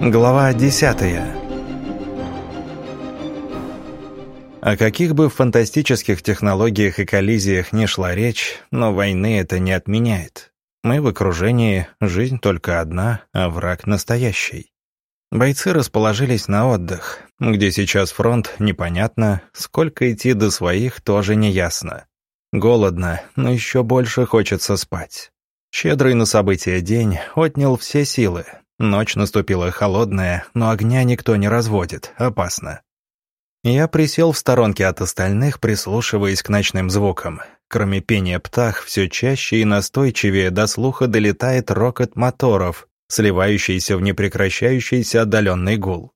Глава десятая. О каких бы фантастических технологиях и коллизиях ни шла речь, но войны это не отменяет. Мы в окружении, жизнь только одна, а враг настоящий. Бойцы расположились на отдых. Где сейчас фронт, непонятно. Сколько идти до своих, тоже неясно. Голодно, но еще больше хочется спать. Щедрый на события день отнял все силы. Ночь наступила холодная, но огня никто не разводит, опасно. Я присел в сторонке от остальных, прислушиваясь к ночным звукам. Кроме пения птах, все чаще и настойчивее до слуха долетает рокот моторов, сливающийся в непрекращающийся отдаленный гул.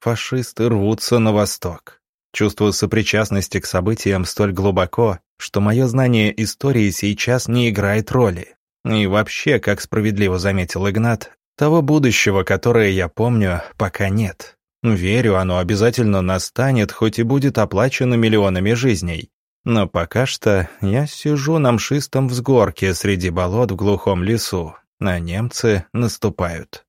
Фашисты рвутся на восток. Чувство сопричастности к событиям столь глубоко, что мое знание истории сейчас не играет роли. И вообще, как справедливо заметил Игнат, того будущего, которое я помню, пока нет. Верю, оно обязательно настанет, хоть и будет оплачено миллионами жизней. Но пока что я сижу на мшистом взгорке среди болот в глухом лесу, а немцы наступают.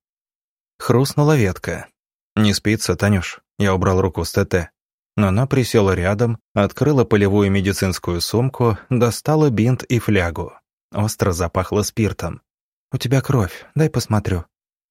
Хрустнула ветка. «Не спится, Танюш?» Я убрал руку с ТТ. Но она присела рядом, открыла полевую медицинскую сумку, достала бинт и флягу. Остро запахло спиртом. «У тебя кровь, дай посмотрю».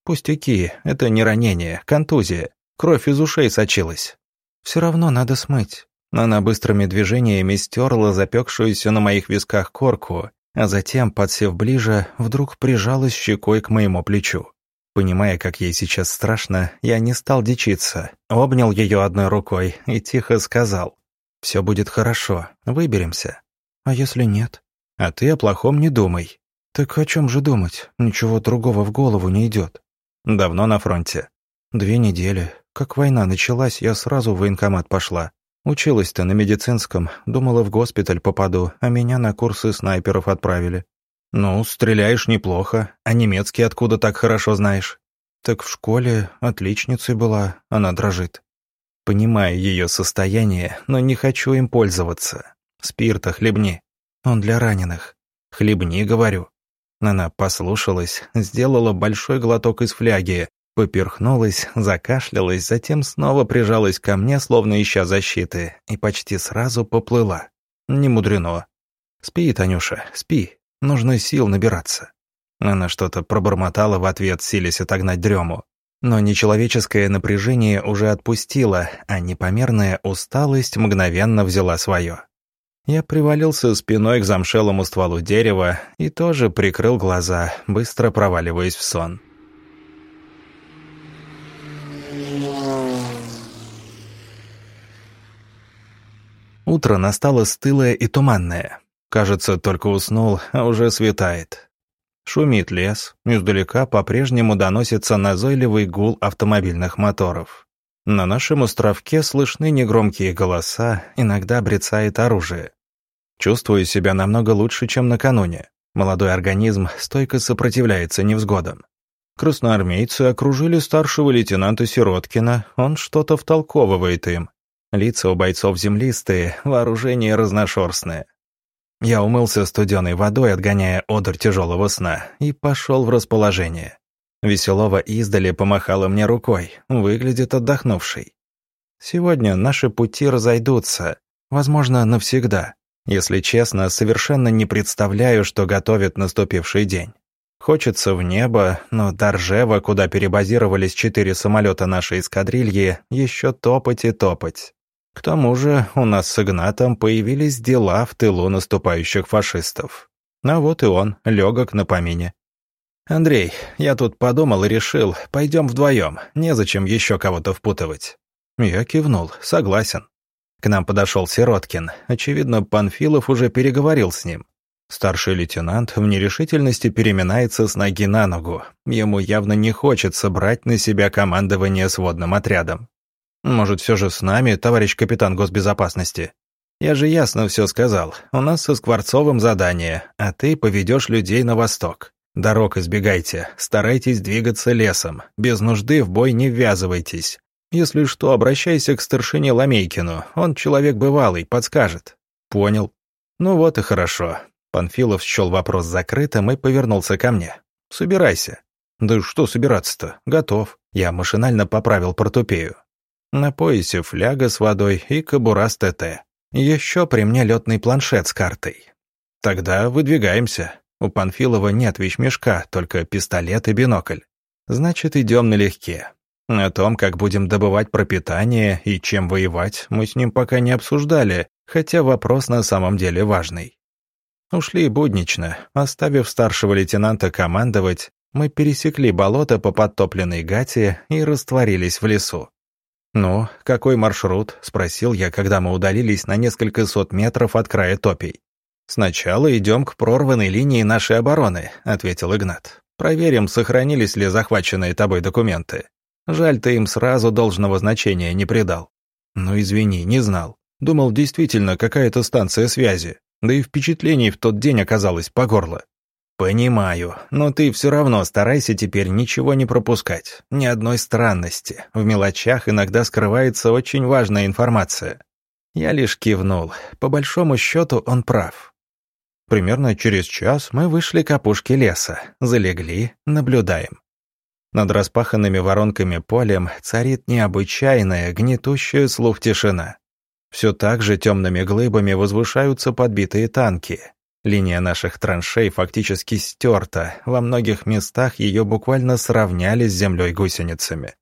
«Пустяки, это не ранение, контузия. Кровь из ушей сочилась. Все равно надо смыть». Она быстрыми движениями стерла запекшуюся на моих висках корку, а затем, подсев ближе, вдруг прижалась щекой к моему плечу. Понимая, как ей сейчас страшно, я не стал дичиться, обнял ее одной рукой и тихо сказал, «Все будет хорошо, выберемся». «А если нет?» «А ты о плохом не думай». «Так о чем же думать? Ничего другого в голову не идет». «Давно на фронте?» «Две недели. Как война началась, я сразу в военкомат пошла. Училась-то на медицинском, думала, в госпиталь попаду, а меня на курсы снайперов отправили. «Ну, стреляешь неплохо, а немецкий откуда так хорошо знаешь?» «Так в школе отличницей была, она дрожит». Понимаю ее состояние, но не хочу им пользоваться. Спирта хлебни. Он для раненых. Хлебни, говорю. Она послушалась, сделала большой глоток из фляги, поперхнулась, закашлялась, затем снова прижалась ко мне, словно ища защиты, и почти сразу поплыла. Не мудрено. «Спи, Танюша, спи. Нужно сил набираться. Она что-то пробормотала в ответ, силясь отогнать дрему. Но нечеловеческое напряжение уже отпустило, а непомерная усталость мгновенно взяла свое. Я привалился спиной к замшелому стволу дерева и тоже прикрыл глаза, быстро проваливаясь в сон. Утро настало стылое и туманное. Кажется, только уснул, а уже светает. Шумит лес, издалека по-прежнему доносится назойливый гул автомобильных моторов. На нашем островке слышны негромкие голоса, иногда брецает оружие. Чувствую себя намного лучше, чем накануне. Молодой организм стойко сопротивляется невзгодам. Красноармейцы окружили старшего лейтенанта Сироткина, он что-то втолковывает им. Лица у бойцов землистые, вооружение разношерстное. Я умылся студеной водой, отгоняя одур тяжелого сна, и пошел в расположение. Веселова издали помахала мне рукой, выглядит отдохнувшей. Сегодня наши пути разойдутся, возможно, навсегда. Если честно, совершенно не представляю, что готовит наступивший день. Хочется в небо, но до Ржева, куда перебазировались четыре самолета нашей эскадрильи, еще топать и топать. К тому же у нас с Игнатом появились дела в тылу наступающих фашистов. А вот и он, легок на помине. «Андрей, я тут подумал и решил, пойдем вдвоем, незачем еще кого-то впутывать». Я кивнул, согласен. К нам подошел Сироткин. Очевидно, Панфилов уже переговорил с ним. Старший лейтенант в нерешительности переминается с ноги на ногу. Ему явно не хочется брать на себя командование сводным отрядом. Может, все же с нами, товарищ капитан госбезопасности? Я же ясно все сказал. У нас со Скворцовым задание, а ты поведешь людей на восток. Дорог избегайте, старайтесь двигаться лесом, без нужды в бой не ввязывайтесь. Если что, обращайся к старшине Ламейкину, он человек бывалый, подскажет. Понял. Ну вот и хорошо. Панфилов счел вопрос закрытым и повернулся ко мне. Собирайся. «Да что собираться-то? Готов». Я машинально поправил портупею. На поясе фляга с водой и кобура с ТТ. Еще при мне летный планшет с картой. Тогда выдвигаемся. У Панфилова нет вещмешка, только пистолет и бинокль. Значит, идем налегке. О том, как будем добывать пропитание и чем воевать, мы с ним пока не обсуждали, хотя вопрос на самом деле важный. Ушли буднично, оставив старшего лейтенанта командовать, мы пересекли болото по подтопленной гате и растворились в лесу. «Ну, какой маршрут?» — спросил я, когда мы удалились на несколько сот метров от края топий. «Сначала идем к прорванной линии нашей обороны», — ответил Игнат. «Проверим, сохранились ли захваченные тобой документы. Жаль, ты им сразу должного значения не придал». «Ну, извини, не знал. Думал, действительно, какая-то станция связи. Да и впечатлений в тот день оказалось по горло. «Понимаю, но ты все равно старайся теперь ничего не пропускать, ни одной странности. В мелочах иногда скрывается очень важная информация». Я лишь кивнул. По большому счету он прав. Примерно через час мы вышли к опушке леса, залегли, наблюдаем. Над распаханными воронками полем царит необычайная, гнетущая слух тишина. Все так же темными глыбами возвышаются подбитые танки. Линия наших траншей фактически стерта, во многих местах ее буквально сравняли с землей гусеницами.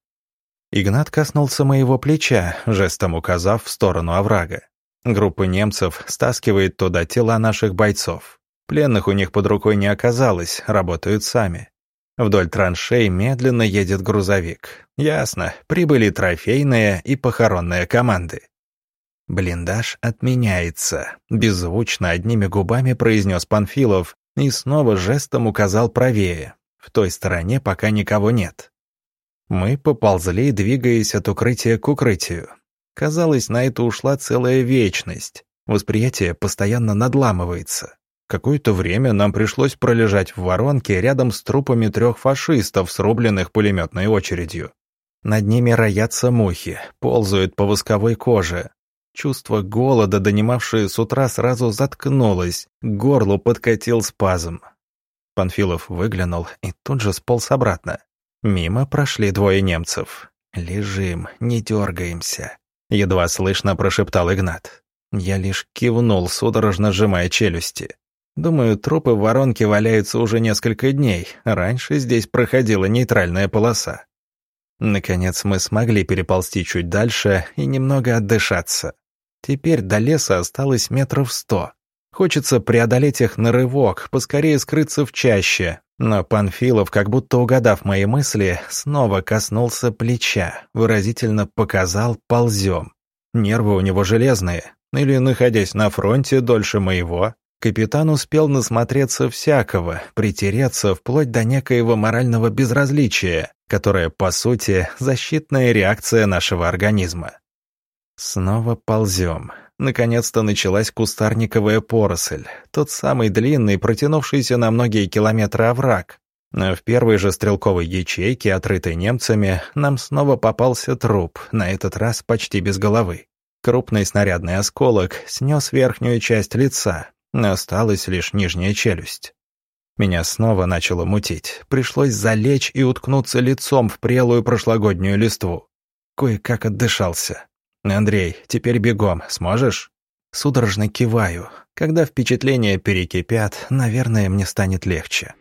Игнат коснулся моего плеча, жестом указав в сторону оврага. Группа немцев стаскивает туда тела наших бойцов. Пленных у них под рукой не оказалось, работают сами. Вдоль траншей медленно едет грузовик. Ясно, прибыли трофейные и похоронные команды. «Блиндаж отменяется», — беззвучно одними губами произнес Панфилов и снова жестом указал правее. В той стороне пока никого нет. Мы поползли, двигаясь от укрытия к укрытию. Казалось, на это ушла целая вечность. Восприятие постоянно надламывается. Какое-то время нам пришлось пролежать в воронке рядом с трупами трех фашистов, срубленных пулеметной очередью. Над ними роятся мухи, ползают по восковой коже, Чувство голода, донимавшее с утра, сразу заткнулось, к горлу подкатил спазм. Панфилов выглянул и тут же сполз обратно. Мимо прошли двое немцев. «Лежим, не дергаемся», — едва слышно прошептал Игнат. Я лишь кивнул, судорожно сжимая челюсти. Думаю, трупы в воронке валяются уже несколько дней. Раньше здесь проходила нейтральная полоса. Наконец мы смогли переползти чуть дальше и немного отдышаться. Теперь до леса осталось метров сто. Хочется преодолеть их на рывок, поскорее скрыться в чаще. Но Панфилов, как будто угадав мои мысли, снова коснулся плеча, выразительно показал «ползем». Нервы у него железные. Или, находясь на фронте дольше моего, капитан успел насмотреться всякого, притереться вплоть до некоего морального безразличия, которое, по сути, защитная реакция нашего организма. Снова ползем. Наконец-то началась кустарниковая поросль, тот самый длинный, протянувшийся на многие километры овраг. В первой же стрелковой ячейке, отрытой немцами, нам снова попался труп, на этот раз почти без головы. Крупный снарядный осколок снес верхнюю часть лица, осталась лишь нижняя челюсть. Меня снова начало мутить, пришлось залечь и уткнуться лицом в прелую прошлогоднюю листву. Кое-как отдышался. «Андрей, теперь бегом, сможешь?» Судорожно киваю. Когда впечатления перекипят, наверное, мне станет легче.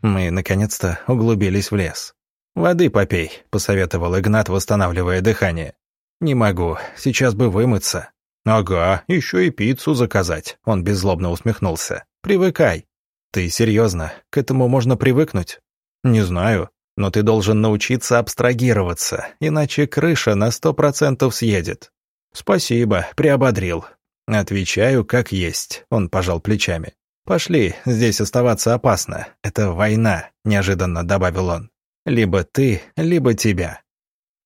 Мы, наконец-то, углубились в лес. «Воды попей», — посоветовал Игнат, восстанавливая дыхание. «Не могу, сейчас бы вымыться». «Ага, еще и пиццу заказать», — он беззлобно усмехнулся. «Привыкай». «Ты серьезно? К этому можно привыкнуть?» «Не знаю, но ты должен научиться абстрагироваться, иначе крыша на сто процентов съедет». «Спасибо, приободрил». «Отвечаю, как есть», — он пожал плечами. «Пошли, здесь оставаться опасно. Это война», — неожиданно добавил он. «Либо ты, либо тебя».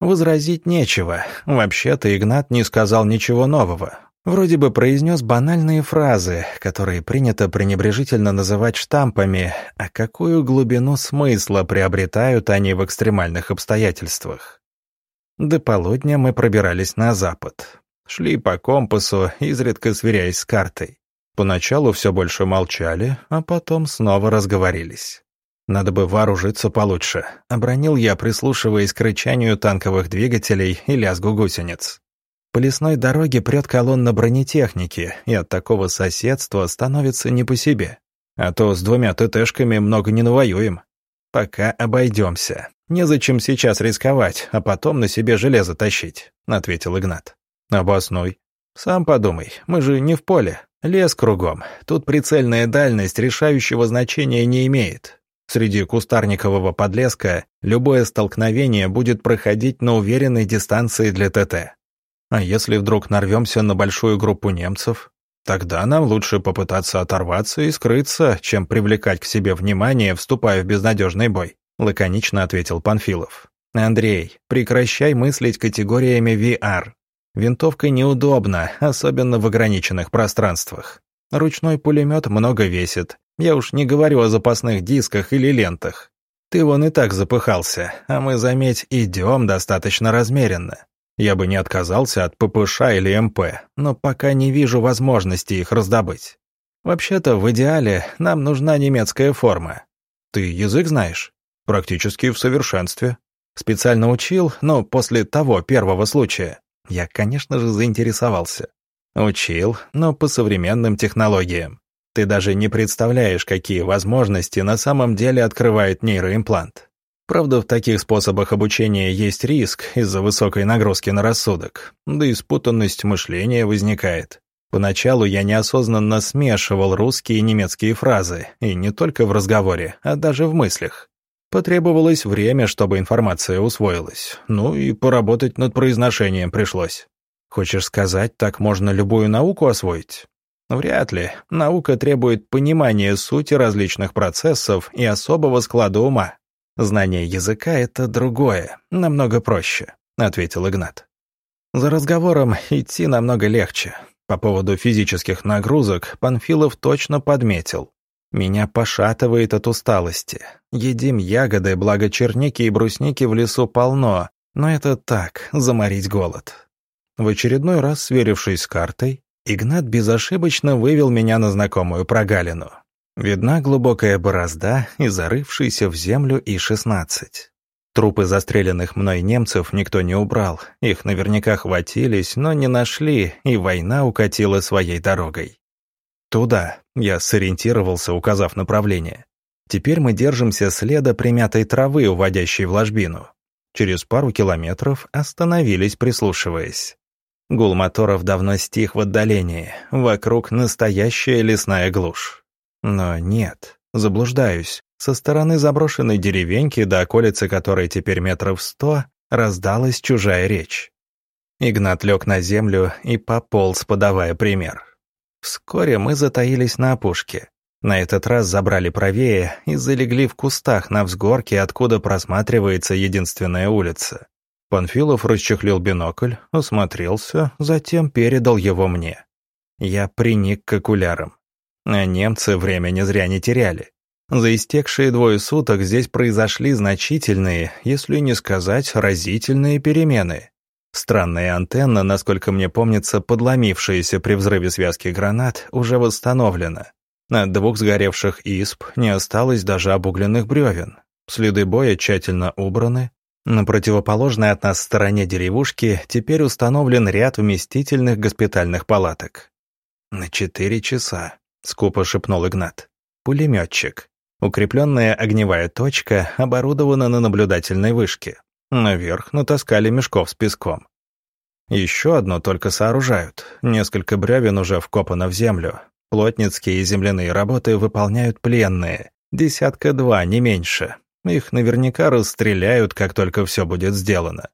Возразить нечего. Вообще-то Игнат не сказал ничего нового. Вроде бы произнес банальные фразы, которые принято пренебрежительно называть штампами, а какую глубину смысла приобретают они в экстремальных обстоятельствах. До полудня мы пробирались на запад. Шли по компасу, изредка сверяясь с картой. Поначалу все больше молчали, а потом снова разговорились. «Надо бы вооружиться получше», — обронил я, прислушиваясь к рычанию танковых двигателей и лязгу гусениц. По лесной дороге прет колонна бронетехники, и от такого соседства становится не по себе. А то с двумя ТТшками много не навоюем. Пока обойдемся. Незачем сейчас рисковать, а потом на себе железо тащить», — ответил Игнат. «Обоснуй. Сам подумай, мы же не в поле. Лес кругом. Тут прицельная дальность решающего значения не имеет. Среди кустарникового подлеска любое столкновение будет проходить на уверенной дистанции для ТТ. А если вдруг нарвемся на большую группу немцев, тогда нам лучше попытаться оторваться и скрыться, чем привлекать к себе внимание, вступая в безнадежный бой», — лаконично ответил Панфилов. «Андрей, прекращай мыслить категориями VR. Винтовка неудобна, особенно в ограниченных пространствах. Ручной пулемет много весит. Я уж не говорю о запасных дисках или лентах. Ты вон и так запыхался, а мы, заметь, идем достаточно размеренно. Я бы не отказался от ППШ или МП, но пока не вижу возможности их раздобыть. Вообще-то, в идеале, нам нужна немецкая форма. Ты язык знаешь? Практически в совершенстве. Специально учил, но после того первого случая. Я, конечно же, заинтересовался. Учил, но по современным технологиям. Ты даже не представляешь, какие возможности на самом деле открывает нейроимплант. Правда, в таких способах обучения есть риск из-за высокой нагрузки на рассудок, да и спутанность мышления возникает. Поначалу я неосознанно смешивал русские и немецкие фразы, и не только в разговоре, а даже в мыслях. Потребовалось время, чтобы информация усвоилась. Ну и поработать над произношением пришлось. Хочешь сказать, так можно любую науку освоить? Вряд ли. Наука требует понимания сути различных процессов и особого склада ума. Знание языка — это другое, намного проще, — ответил Игнат. За разговором идти намного легче. По поводу физических нагрузок Панфилов точно подметил. Меня пошатывает от усталости. Едим ягоды, благо черники и брусники в лесу полно, но это так, заморить голод. В очередной раз, сверившись с картой, Игнат безошибочно вывел меня на знакомую прогалину. Видна глубокая борозда и зарывшийся в землю И-16. Трупы застреленных мной немцев никто не убрал, их наверняка хватились, но не нашли, и война укатила своей дорогой. «Туда», — я сориентировался, указав направление. «Теперь мы держимся следа примятой травы, уводящей в ложбину. Через пару километров остановились, прислушиваясь. Гул моторов давно стих в отдалении, вокруг настоящая лесная глушь. Но нет, заблуждаюсь. Со стороны заброшенной деревеньки, до околицы которой теперь метров сто, раздалась чужая речь. Игнат лег на землю и пополз, подавая пример. Вскоре мы затаились на опушке. На этот раз забрали правее и залегли в кустах на взгорке, откуда просматривается единственная улица. Панфилов расчехлил бинокль, осмотрелся, затем передал его мне. Я приник к окулярам. А немцы времени зря не теряли. За истекшие двое суток здесь произошли значительные, если не сказать разительные перемены. Странная антенна, насколько мне помнится, подломившаяся при взрыве связки гранат, уже восстановлена. От двух сгоревших исп не осталось даже обугленных бревен. Следы боя тщательно убраны. На противоположной от нас стороне деревушки теперь установлен ряд вместительных госпитальных палаток. «На четыре часа», — скупо шепнул Игнат. «Пулеметчик. Укрепленная огневая точка оборудована на наблюдательной вышке. Наверх натаскали мешков с песком. Еще одно только сооружают. Несколько бревен уже вкопано в землю. Плотницкие и земляные работы выполняют пленные. Десятка-два, не меньше. Их наверняка расстреляют, как только все будет сделано.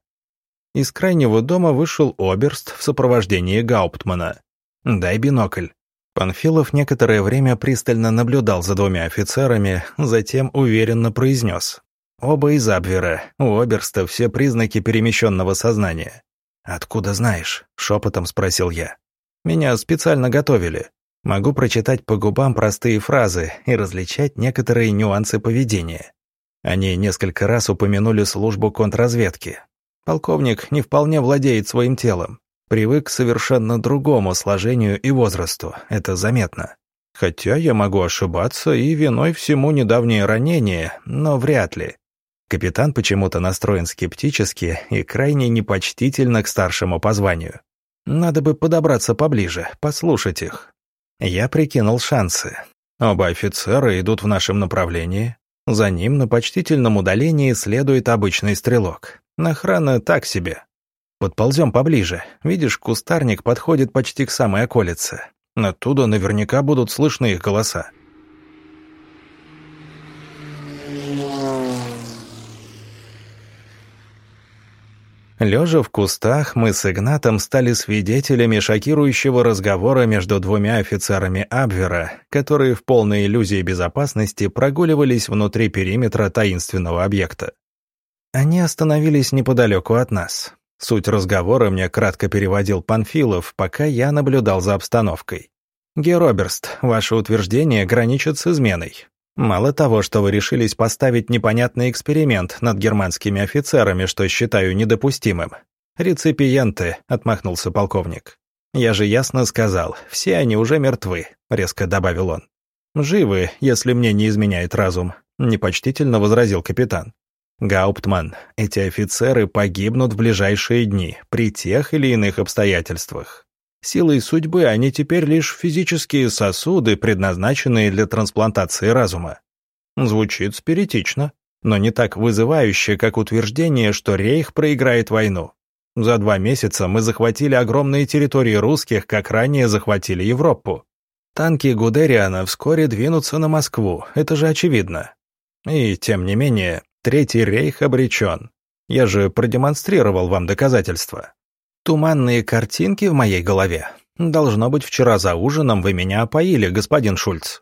Из крайнего дома вышел оберст в сопровождении Гауптмана. «Дай бинокль». Панфилов некоторое время пристально наблюдал за двумя офицерами, затем уверенно произнес. Оба из Абвера, у Оберста все признаки перемещенного сознания. «Откуда знаешь?» — шепотом спросил я. «Меня специально готовили. Могу прочитать по губам простые фразы и различать некоторые нюансы поведения. Они несколько раз упомянули службу контрразведки. Полковник не вполне владеет своим телом. Привык к совершенно другому сложению и возрасту, это заметно. Хотя я могу ошибаться, и виной всему недавнее ранение, но вряд ли. Капитан почему-то настроен скептически и крайне непочтительно к старшему по званию. Надо бы подобраться поближе, послушать их. Я прикинул шансы. Оба офицера идут в нашем направлении. За ним на почтительном удалении следует обычный стрелок. Охрана так себе. Подползем поближе. Видишь, кустарник подходит почти к самой околице. Оттуда наверняка будут слышны их голоса. Лежа в кустах, мы с Игнатом стали свидетелями шокирующего разговора между двумя офицерами Абвера, которые в полной иллюзии безопасности прогуливались внутри периметра таинственного объекта. Они остановились неподалеку от нас. Суть разговора мне кратко переводил Панфилов, пока я наблюдал за обстановкой. «Героберст, ваше утверждение граничит с изменой. Мало того, что вы решились поставить непонятный эксперимент над германскими офицерами, что считаю недопустимым. Реципиенты», — отмахнулся полковник. «Я же ясно сказал, все они уже мертвы», — резко добавил он. «Живы, если мне не изменяет разум», — непочтительно возразил капитан. Гауптман, эти офицеры погибнут в ближайшие дни, при тех или иных обстоятельствах. Силой судьбы они теперь лишь физические сосуды, предназначенные для трансплантации разума. Звучит спиритично, но не так вызывающе, как утверждение, что Рейх проиграет войну. За два месяца мы захватили огромные территории русских, как ранее захватили Европу. Танки Гудериана вскоре двинутся на Москву, это же очевидно. И, тем не менее, Третий рейх обречен. Я же продемонстрировал вам доказательства. Туманные картинки в моей голове. Должно быть, вчера за ужином вы меня опоили, господин Шульц.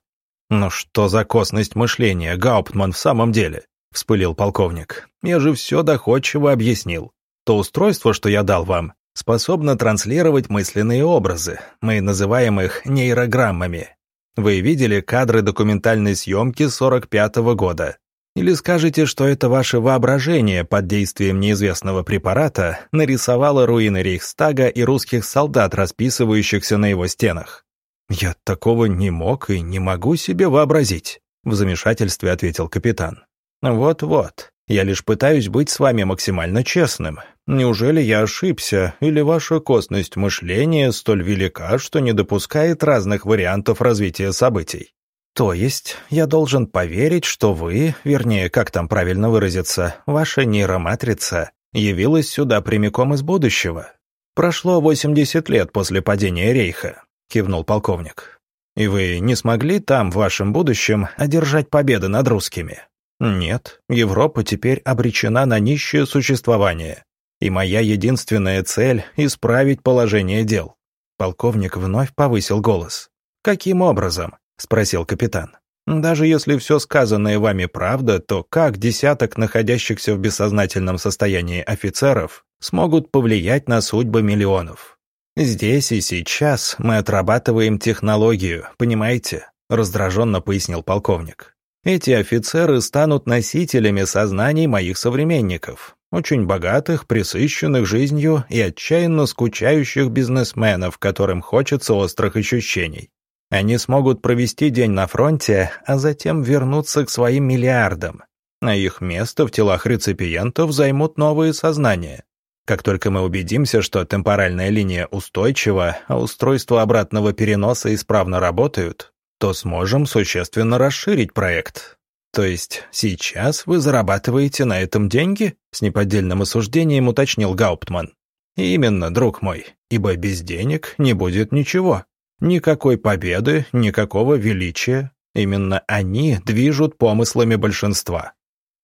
Ну что за косность мышления, Гауптман, в самом деле? Вспылил полковник. Я же все доходчиво объяснил. То устройство, что я дал вам, способно транслировать мысленные образы. Мы называем их нейрограммами. Вы видели кадры документальной съемки 45 -го года. Или скажете, что это ваше воображение под действием неизвестного препарата нарисовало руины Рейхстага и русских солдат, расписывающихся на его стенах? «Я такого не мог и не могу себе вообразить», — в замешательстве ответил капитан. «Вот-вот, я лишь пытаюсь быть с вами максимально честным. Неужели я ошибся, или ваша костность мышления столь велика, что не допускает разных вариантов развития событий? То есть я должен поверить, что вы, вернее, как там правильно выразиться, ваша нейроматрица явилась сюда прямиком из будущего. Прошло 80 лет после падения Рейха, кивнул полковник. И вы не смогли там, в вашем будущем, одержать победы над русскими? Нет, Европа теперь обречена на нищее существование. И моя единственная цель — исправить положение дел. Полковник вновь повысил голос. Каким образом? — спросил капитан. «Даже если все сказанное вами правда, то как десяток находящихся в бессознательном состоянии офицеров смогут повлиять на судьбы миллионов? Здесь и сейчас мы отрабатываем технологию, понимаете?» — раздраженно пояснил полковник. «Эти офицеры станут носителями сознаний моих современников, очень богатых, присыщенных жизнью и отчаянно скучающих бизнесменов, которым хочется острых ощущений. Они смогут провести день на фронте, а затем вернуться к своим миллиардам. А их место в телах реципиентов займут новые сознания. Как только мы убедимся, что темпоральная линия устойчива, а устройства обратного переноса исправно работают, то сможем существенно расширить проект. То есть сейчас вы зарабатываете на этом деньги? С неподдельным осуждением уточнил Гауптман. Именно, друг мой, ибо без денег не будет ничего. Никакой победы, никакого величия. Именно они движут помыслами большинства.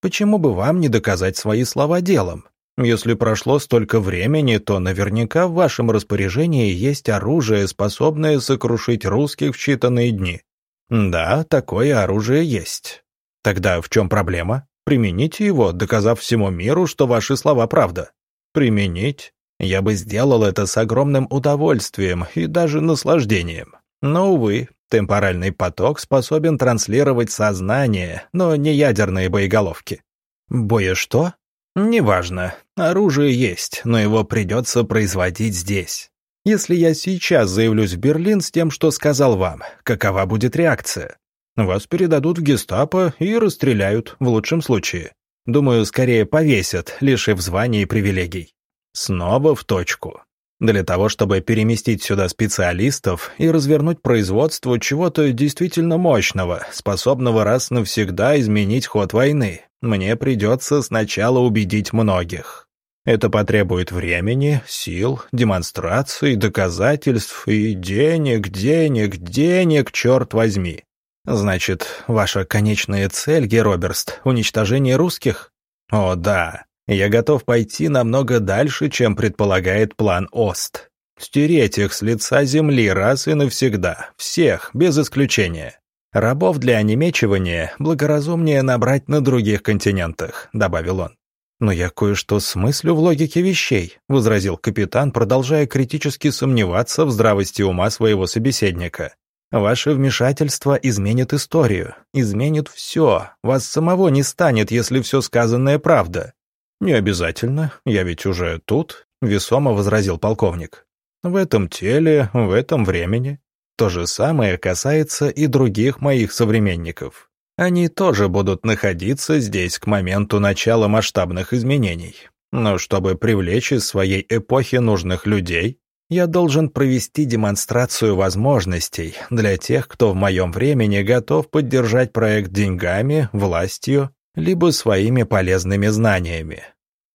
Почему бы вам не доказать свои слова делом? Если прошло столько времени, то наверняка в вашем распоряжении есть оружие, способное сокрушить русских в считанные дни. Да, такое оружие есть. Тогда в чем проблема? Примените его, доказав всему миру, что ваши слова правда. Применить? Я бы сделал это с огромным удовольствием и даже наслаждением. Но, увы, темпоральный поток способен транслировать сознание, но не ядерные боеголовки. Боя что? Неважно. Оружие есть, но его придется производить здесь. Если я сейчас заявлюсь в Берлин с тем, что сказал вам, какова будет реакция? Вас передадут в гестапо и расстреляют, в лучшем случае. Думаю, скорее повесят, лишив звания и привилегий. Снова в точку. Для того, чтобы переместить сюда специалистов и развернуть производство чего-то действительно мощного, способного раз навсегда изменить ход войны, мне придется сначала убедить многих. Это потребует времени, сил, демонстраций, доказательств и денег, денег, денег, черт возьми. Значит, ваша конечная цель, Героберст, уничтожение русских? О, да. Я готов пойти намного дальше, чем предполагает план ОСТ. Стереть их с лица земли раз и навсегда, всех, без исключения. Рабов для онемечивания благоразумнее набрать на других континентах», — добавил он. «Но я кое-что смыслю в логике вещей», — возразил капитан, продолжая критически сомневаться в здравости ума своего собеседника. «Ваше вмешательство изменит историю, изменит все. Вас самого не станет, если все сказанное правда. «Не обязательно, я ведь уже тут», — весомо возразил полковник. «В этом теле, в этом времени. То же самое касается и других моих современников. Они тоже будут находиться здесь к моменту начала масштабных изменений. Но чтобы привлечь из своей эпохи нужных людей, я должен провести демонстрацию возможностей для тех, кто в моем времени готов поддержать проект деньгами, властью либо своими полезными знаниями.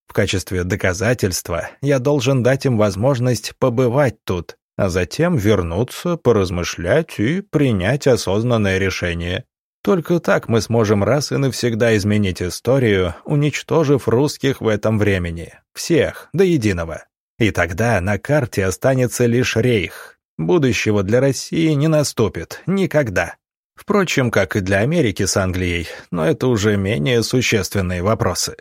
В качестве доказательства я должен дать им возможность побывать тут, а затем вернуться, поразмышлять и принять осознанное решение. Только так мы сможем раз и навсегда изменить историю, уничтожив русских в этом времени. Всех, до единого. И тогда на карте останется лишь рейх. Будущего для России не наступит. Никогда. Впрочем, как и для Америки с Англией, но это уже менее существенные вопросы.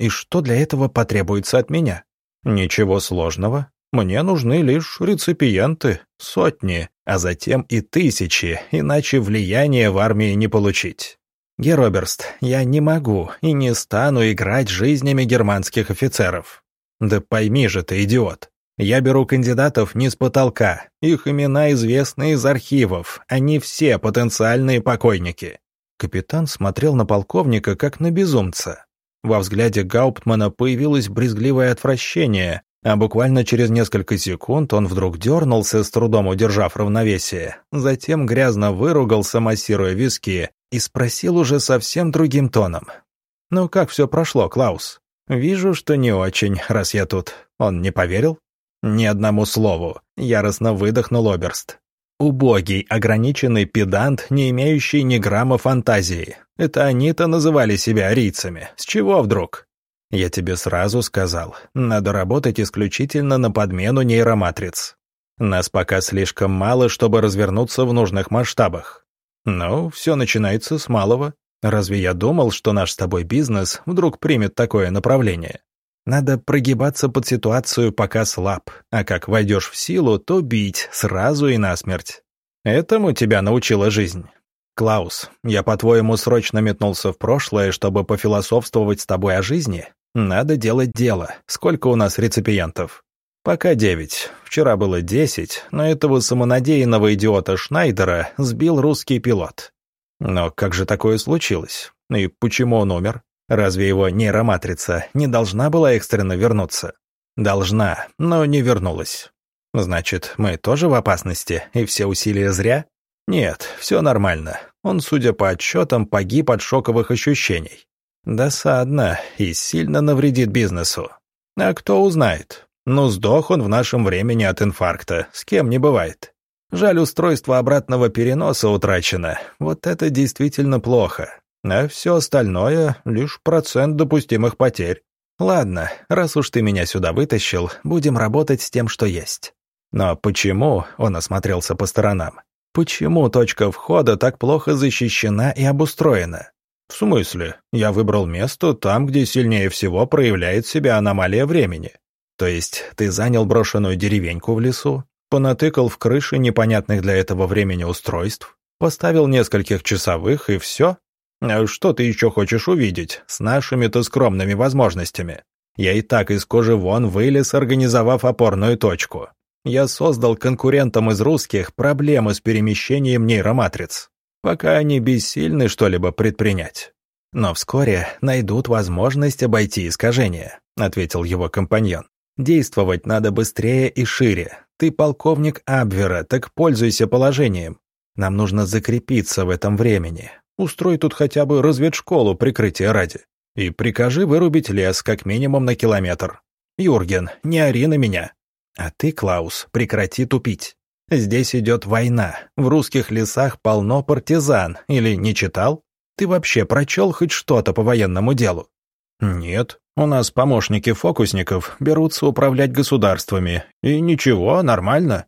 И что для этого потребуется от меня? Ничего сложного. Мне нужны лишь реципиенты, сотни, а затем и тысячи, иначе влияния в армии не получить. Героберст, я не могу и не стану играть жизнями германских офицеров. Да пойми же ты, идиот. Я беру кандидатов не с потолка. Их имена известны из архивов. Они все потенциальные покойники. Капитан смотрел на полковника, как на безумца. Во взгляде Гауптмана появилось брезгливое отвращение, а буквально через несколько секунд он вдруг дернулся, с трудом удержав равновесие, затем грязно выругался, массируя виски, и спросил уже совсем другим тоном. «Ну как все прошло, Клаус?» «Вижу, что не очень, раз я тут. Он не поверил?» «Ни одному слову», — яростно выдохнул Оберст. «Убогий, ограниченный педант, не имеющий ни грамма фантазии. Это они-то называли себя арийцами. С чего вдруг?» «Я тебе сразу сказал, надо работать исключительно на подмену нейроматриц. Нас пока слишком мало, чтобы развернуться в нужных масштабах. Но все начинается с малого. Разве я думал, что наш с тобой бизнес вдруг примет такое направление? Надо прогибаться под ситуацию, пока слаб, а как войдешь в силу, то бить сразу и насмерть. Этому тебя научила жизнь. Клаус, я, по-твоему, срочно метнулся в прошлое, чтобы пофилософствовать с тобой о жизни? Надо делать дело. Сколько у нас реципиентов? Пока девять. Вчера было десять, но этого самонадеянного идиота Шнайдера сбил русский пилот. Но как же такое случилось? И почему он умер? Разве его нейроматрица не должна была экстренно вернуться? Должна, но не вернулась. Значит, мы тоже в опасности, и все усилия зря? Нет, все нормально. Он, судя по отчетам, погиб от шоковых ощущений. Досадно и сильно навредит бизнесу. А кто узнает? Ну, сдох он в нашем времени от инфаркта, с кем не бывает. Жаль, устройство обратного переноса утрачено. Вот это действительно плохо а все остальное — лишь процент допустимых потерь. Ладно, раз уж ты меня сюда вытащил, будем работать с тем, что есть. Но почему, — он осмотрелся по сторонам, — почему точка входа так плохо защищена и обустроена? В смысле, я выбрал место там, где сильнее всего проявляет себя аномалия времени. То есть ты занял брошенную деревеньку в лесу, понатыкал в крыши непонятных для этого времени устройств, поставил нескольких часовых и все? А что ты еще хочешь увидеть с нашими-то скромными возможностями? Я и так из кожи вон вылез, организовав опорную точку. Я создал конкурентам из русских проблемы с перемещением нейроматриц, пока они бессильны что-либо предпринять. Но вскоре найдут возможность обойти искажения, ответил его компаньон. Действовать надо быстрее и шире. Ты полковник Абвера, так пользуйся положением. Нам нужно закрепиться в этом времени. Устрой тут хотя бы разведшколу прикрытия ради. И прикажи вырубить лес как минимум на километр. Юрген, не ори на меня. А ты, Клаус, прекрати тупить. Здесь идет война. В русских лесах полно партизан. Или не читал? Ты вообще прочел хоть что-то по военному делу? Нет. У нас помощники фокусников берутся управлять государствами. И ничего, нормально.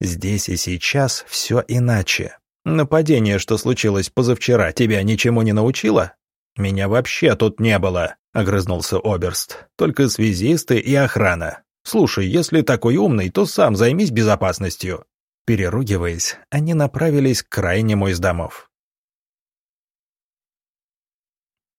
Здесь и сейчас все иначе. Нападение, что случилось позавчера, тебя ничему не научило? Меня вообще тут не было, огрызнулся Оберст. Только связисты и охрана. Слушай, если такой умный, то сам займись безопасностью. Переругиваясь, они направились к крайнему из домов.